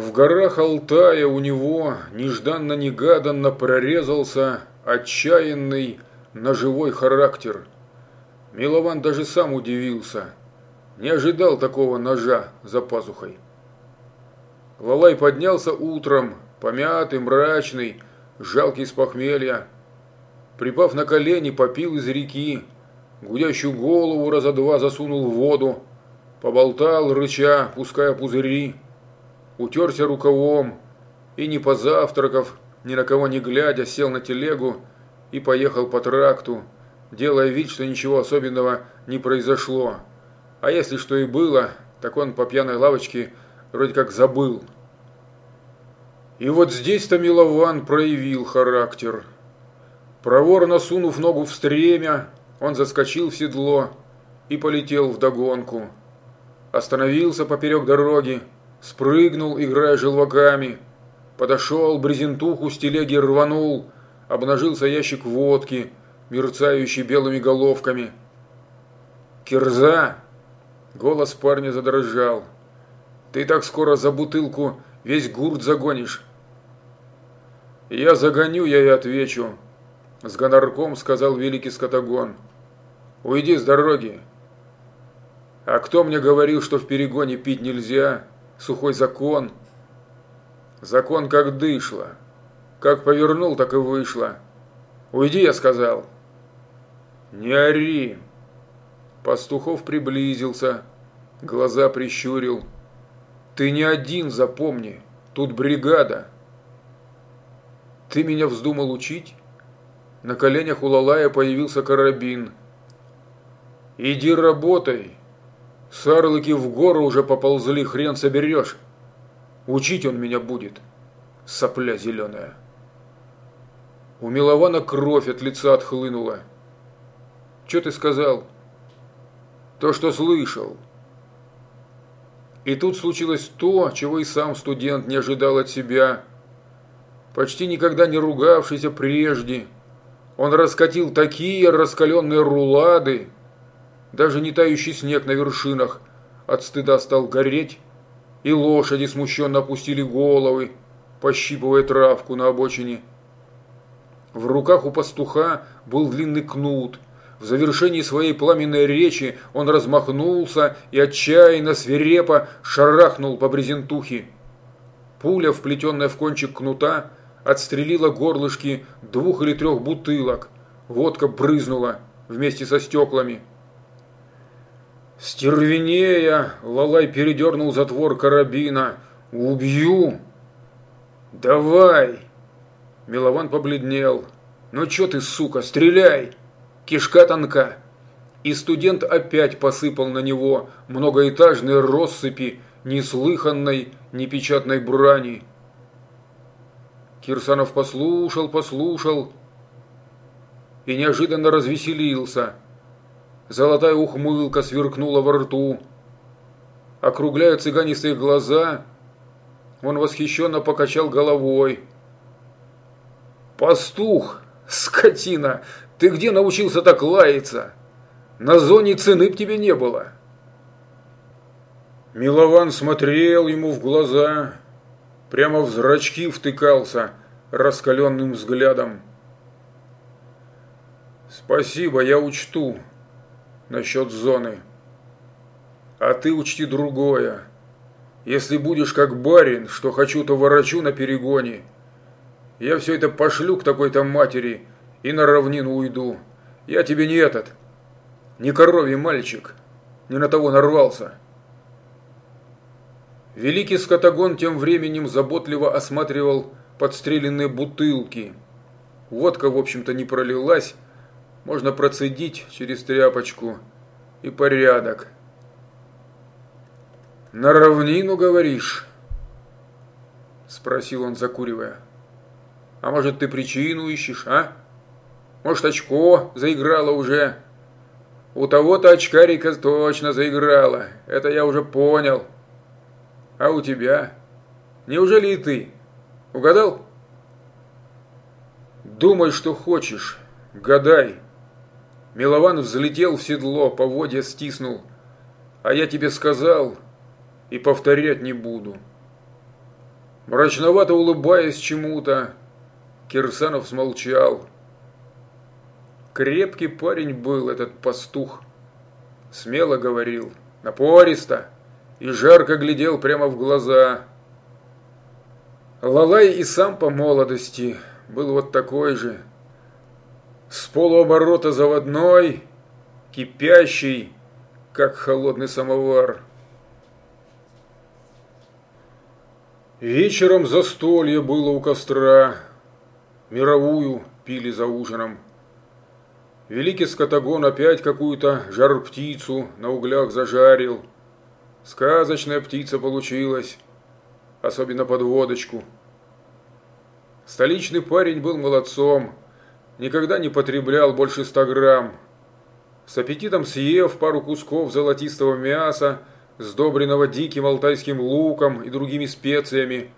В горах Алтая у него нежданно-негаданно прорезался отчаянный ножевой характер. Милован даже сам удивился. Не ожидал такого ножа за пазухой. Лалай поднялся утром, помятый, мрачный, жалкий с похмелья. Припав на колени, попил из реки, гудящую голову раза два засунул в воду, поболтал, рыча, пуская пузыри утерся рукавом и, не позавтракав, ни на кого не глядя, сел на телегу и поехал по тракту, делая вид, что ничего особенного не произошло. А если что и было, так он по пьяной лавочке вроде как забыл. И вот здесь-то Милован проявил характер. Проворно сунув ногу в стремя, он заскочил в седло и полетел вдогонку. Остановился поперек дороги, спрыгнул, играя желваками, подошел, брезентуху с телеги рванул, обнажился ящик водки, мерцающий белыми головками. «Кирза!» – голос парня задрожал. «Ты так скоро за бутылку весь гурт загонишь». «Я загоню, я и отвечу», – с гонорком сказал великий скотогон. «Уйди с дороги». «А кто мне говорил, что в перегоне пить нельзя?» Сухой закон. Закон как дышло. Как повернул, так и вышло. Уйди, я сказал. Не ори. Пастухов приблизился, глаза прищурил. Ты не один, запомни, тут бригада. Ты меня вздумал учить? На коленях у Лалая появился карабин. Иди работай, Сарлыки в гору уже поползли, хрен соберешь. Учить он меня будет, сопля зеленая. У Милована кровь от лица отхлынула. Что ты сказал? То, что слышал. И тут случилось то, чего и сам студент не ожидал от себя. Почти никогда не ругавшийся прежде, он раскатил такие раскаленные рулады, даже не тающий снег на вершинах от стыда стал гореть, и лошади смущенно опустили головы, пощипывая травку на обочине. В руках у пастуха был длинный кнут. В завершении своей пламенной речи он размахнулся и отчаянно свирепо шарахнул по брезентухе. Пуля, вплетенная в кончик кнута, отстрелила горлышки двух или трех бутылок. Водка брызнула вместе со стеклами. Стервенея, Лалай передернул затвор карабина. «Убью!» «Давай!» Милован побледнел. «Ну чё ты, сука, стреляй!» Кишка тонка. И студент опять посыпал на него многоэтажные россыпи неслыханной, непечатной брани. Кирсанов послушал, послушал и неожиданно развеселился – Золотая ухмылка сверкнула во рту. Округляя цыганистые глаза, он восхищенно покачал головой. «Пастух, скотина, ты где научился так лаяться? На зоне цены б тебе не было!» Милован смотрел ему в глаза, прямо в зрачки втыкался раскаленным взглядом. «Спасибо, я учту», насчет зоны. А ты учти другое. Если будешь как барин, что хочу, то ворочу на перегоне. Я все это пошлю к такой-то матери и на равнину уйду. Я тебе не этот, не коровий мальчик, не на того нарвался. Великий скотогон тем временем заботливо осматривал подстреленные бутылки. Водка, в общем-то, не пролилась, можно процедить через тряпочку и порядок. «На равнину, говоришь?» Спросил он, закуривая. «А может, ты причину ищешь, а? Может, очко заиграло уже?» «У того-то очкарика точно заиграло, это я уже понял. А у тебя? Неужели и ты? Угадал?» «Думай, что хочешь, гадай». Милован взлетел в седло, поводья стиснул. А я тебе сказал и повторять не буду. Мрачновато улыбаясь чему-то, Кирсанов смолчал. Крепкий парень был этот пастух. Смело говорил, напористо и жарко глядел прямо в глаза. Лалай и сам по молодости был вот такой же. С полуоборота заводной, кипящий, как холодный самовар. Вечером застолье было у костра, мировую пили за ужином. Великий скотагон опять какую-то жар-птицу на углях зажарил. Сказочная птица получилась, особенно под водочку. Столичный парень был молодцом, никогда не потреблял больше ста грамм. С аппетитом съев пару кусков золотистого мяса, сдобренного диким алтайским луком и другими специями,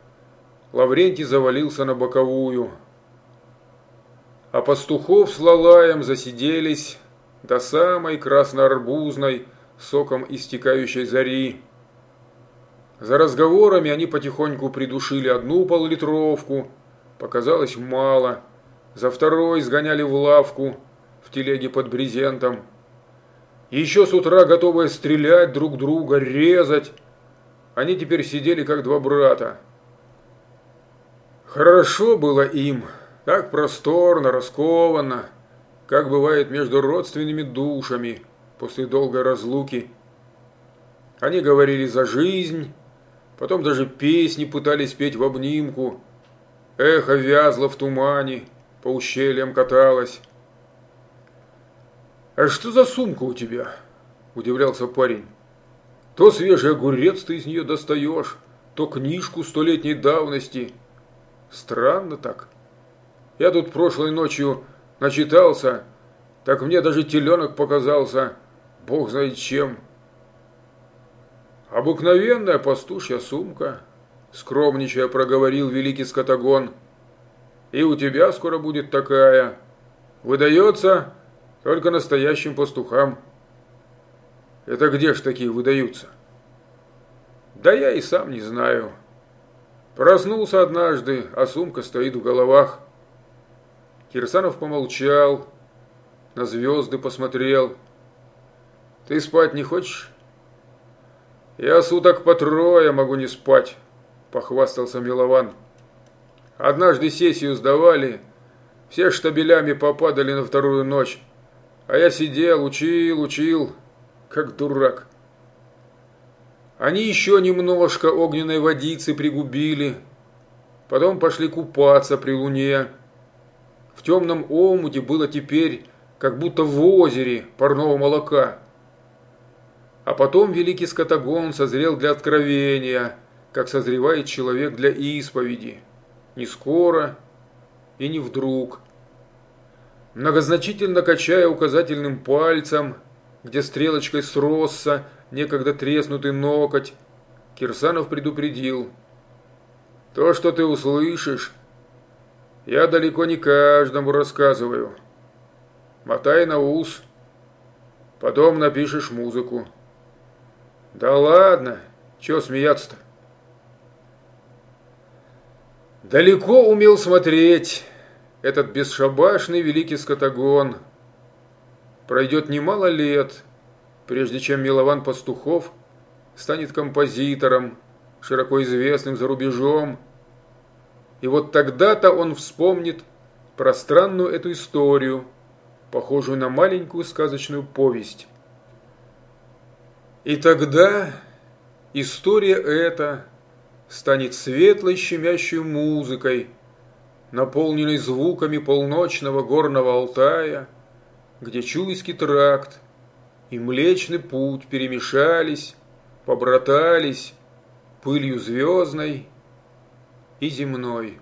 Лаврентий завалился на боковую. А пастухов с Лалаем засиделись до самой красноарбузной, соком истекающей зари. За разговорами они потихоньку придушили одну поллитровку, показалось мало, за второй сгоняли в лавку, в телеге под брезентом, еще с утра готовые стрелять друг друга, резать. Они теперь сидели как два брата. Хорошо было им, так просторно, раскованно, как бывает между родственными душами после долгой разлуки. Они говорили за жизнь, потом даже песни пытались петь в обнимку. Эхо вязло в тумане, по ущельям каталось. «А что за сумка у тебя?» – удивлялся парень. «То свежий огурец ты из нее достаешь, то книжку столетней давности. Странно так. Я тут прошлой ночью начитался, так мне даже теленок показался, бог знает чем». «Обыкновенная пастушья сумка», – скромничая проговорил великий скотагон. «И у тебя скоро будет такая. Выдается...» Только настоящим пастухам. Это где ж такие выдаются? Да я и сам не знаю. Проснулся однажды, а сумка стоит в головах. Кирсанов помолчал, на звезды посмотрел. Ты спать не хочешь? Я суток по трое могу не спать, похвастался Милован. Однажды сессию сдавали, все штабелями попадали на вторую ночь. А я сидел, учил, учил, как дурак. Они еще немножко огненной водицы пригубили, потом пошли купаться при луне. В темном омуте было теперь, как будто в озере парного молока. А потом великий скотагон созрел для откровения, как созревает человек для исповеди. Не скоро и не вдруг – Многозначительно качая указательным пальцем, где стрелочкой сросся некогда треснутый ноготь, Кирсанов предупредил. «То, что ты услышишь, я далеко не каждому рассказываю. Мотай на ус, потом напишешь музыку». «Да ладно, чего смеяться-то?» Далеко умел смотреть, этот бесшабашный великий скотагон. Пройдет немало лет, прежде чем Милован Пастухов станет композитором, широко известным за рубежом. И вот тогда-то он вспомнит пространную эту историю, похожую на маленькую сказочную повесть. И тогда история эта станет светлой щемящей музыкой, наполненный звуками полночного горного Алтая, где Чуйский тракт и Млечный путь перемешались, побратались пылью звездной и земной.